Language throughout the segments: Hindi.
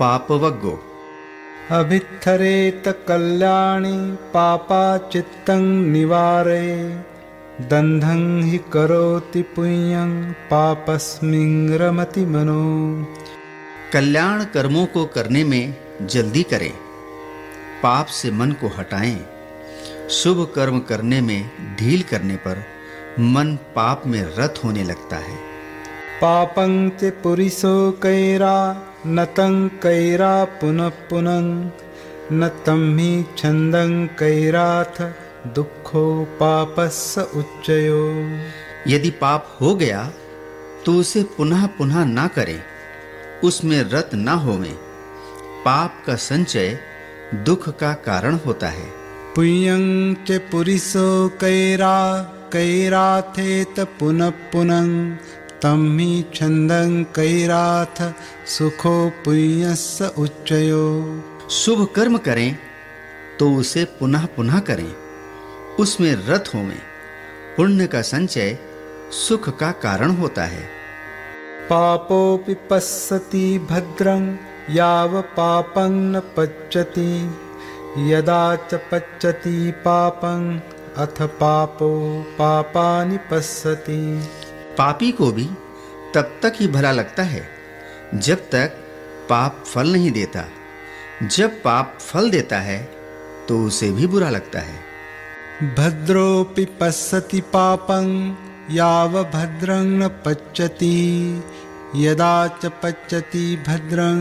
पापवग्गो। अभित्थरेत कल्याणी पापा चित्तं निवारे दन्धं हि करोति पुण्यं पापस्मिं रमति मनो। कल्याण कर्मों को करने में जल्दी करें पाप से मन को हटाएँ शुभ कर्म करने में ढील करने पर मन पाप में रत होने लगता है। पापं च पुरिसो कैरा नतं कैरा पुनः पुनः न तं हि छन्दं कैराथ दुःखो पापस्य उच्चयो। यदि पाप हो गया तो उसे पुनः पुनः ना करें उसमें रत ना होवें। पाप का संचय दुख का कारण होता है। पुण्यं च पुरिसो कैरा कैराथेत पुनः पुनः तं हि छन्दं कैराथ सुखो पुण्यस्य उच्चयो। शुभ कर्म करें तो उसे पुनः पुनः करें। उसमें रत होवें पुण्य का संचय सुख का कारण होता है। पापोऽपि पश्यति भद्रं याव पापं न पच्यति यदा च पच्यति पापं अथ पापो पापानि पश्यति। पापी को भी तब तक ही भला लगता है जब तक पाप फल नहीं देता। जब पाप फल देता है तो उसे भी बुरा लगता है। भद्रोऽपि पश्यति पापं याव भद्रं न पच्यति। यदा च पच्यति भद्रं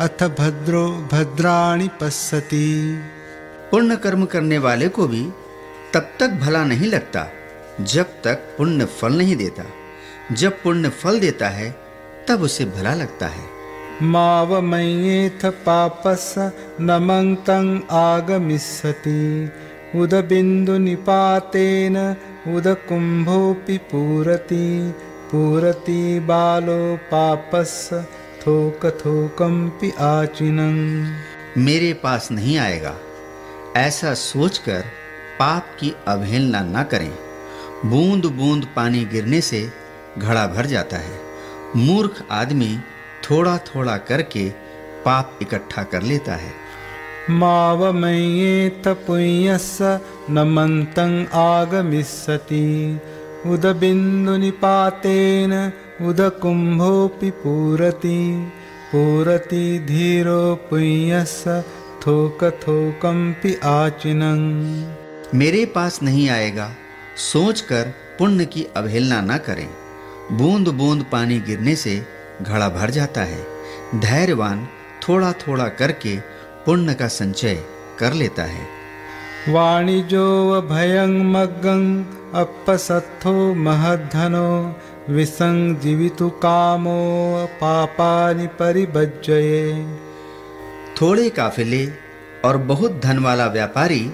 अथ भद्रो भद्राणि पश्यति। पुण्य कर्म करने वाले को भी तब तक भला नहीं लगता जब तक पुण्य फल नहीं देता। जब पुण्य फल देता है तब उसे भला लगता है। मावमयेथ पापस नमं तं आगमिष्यति। उदबिन्दुनिपातेन उदकुम्भोऽपि पूरति। पूरति बालो पापस्य थोकथोकम्पि आचिनं मेरे पास नहीं आएगा। ऐसा सोचकर पाप की अवहेलना न करें। बूंद बूंद पानी गिरने से घड़ा भर जाता है। मूर्ख आदमी थोड़ा थोड़ा करके पाप इकट्ठा कर लेता है। मावमयेत पुण्यस्य नमन्तं आगमिष्यति उदबिन्दुनिपातेन उदकुम्भोऽपि पूरति। पूरति धीरो पुण्यस्य थोकथोकम्पि आचिनं मेरे पास नहीं आएगा। सोचकर पुण्य की अवहेलना न करें। बूंद बूंद पानी गिरने से घड़ा भर जाता है। धैर्यवान थोड़ा थोड़ा करके पुण्य का संचय कर लेता है। वाणिजो भयं मग्गं अपसत्थो महद्धनो विसं जीवितु कामो पापानि परिभज्जये। थोड़े काफिले और बहुत धन वाला व्यापारी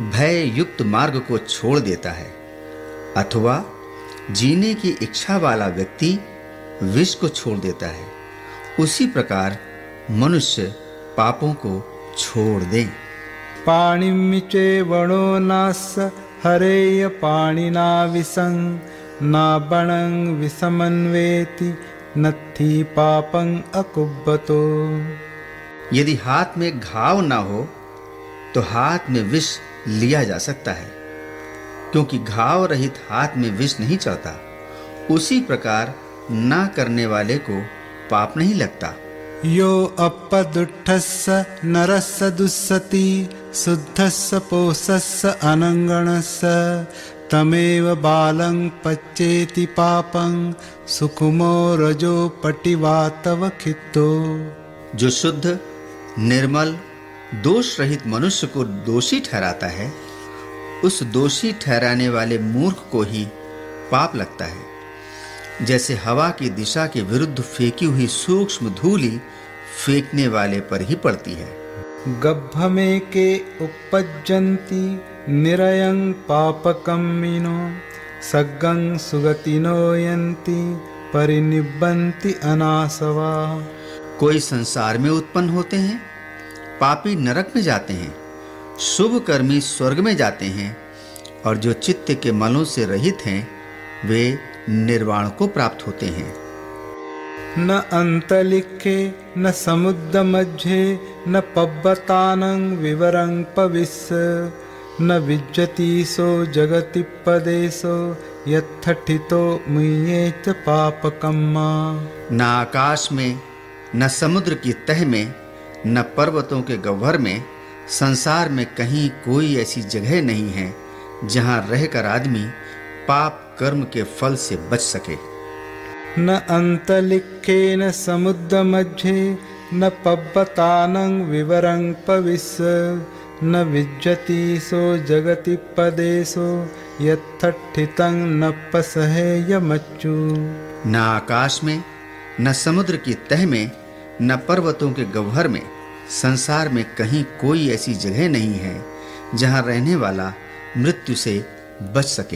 भय युक्त मार्ग को छोड़ देता है। अथवा जीने की इच्छा वाला व्यक्ति विष को छोड़ देता है। उसी प्रकार मनुष्य पापों को छोड़ दे। पाणिमिचे वणो नास हरेय पाणिना विसं नाबणं विषमन्वेति नत्थि पापं अकुब्बतो। यदि हाथ में घाव ना हो तो हाथ में विष लिया जा सकता है। क्योंकि घाव रहित हाथ में विष नहीं चढ़ता उसी प्रकार ना करने वाले को पाप नहीं लगता। यो अपदुष्टस्य नरस्य दुस्सति शुद्धस्य पोषस्य अनङ्गणस्य तमेव बालं पच्चेति पापं सुकुमो रजो पटिवातव खित्तो। जो शुद्ध निर्मल दोष रहित मनुष्य को दोषी ठहराता है उस दोषी ठहराने वाले मूर्ख को ही पाप लगता है। जैसे हवा की दिशा के विरुद्ध फेंकी हुई सूक्ष्म धूली फेंकने वाले पर ही पड़ती है। गभ्भमे के उपज्जन्ति निरयं पापकम्मिनो सग्गं सुगतिनो यन्ति परिनिब्बन्ति अनासवा। कोई संसार में उत्पन्न होते हैं पापी नरक में जाते हैं। शुभ कर्मी स्वर्ग में जाते हैं और जो चित्त के मलों से रहित हैं वे निर्वाण को प्राप्त होते हैं। न अन्तलिखे न समुद्रमध्ये न पब्बतानं विवरं पविस्य न विज्जतीसो जगति पदेशो यत्थठितो मुये च पापकम्मा। न आकाश में न समुद्र की तह में न पर्वतों के गह्वर में संसार में कहीं कोई ऐसी जगह नहीं है जहाँ रहकर आदमी पाप कर्म के फल से बच सके। न अन्तलिखेन समुद्रमध्ये न पब्बतानं विवरं पविस्य न विज्जति सो जगति पदेशो यत्थठितं न पसहे पसहेयमच्चु न आकाश में न समुद्र की तह में न पर्वतों के गह्वर में संसार में कहीं कोई ऐसी जगह नहीं है जहाँ रहने वाला मृत्यु से बच सके।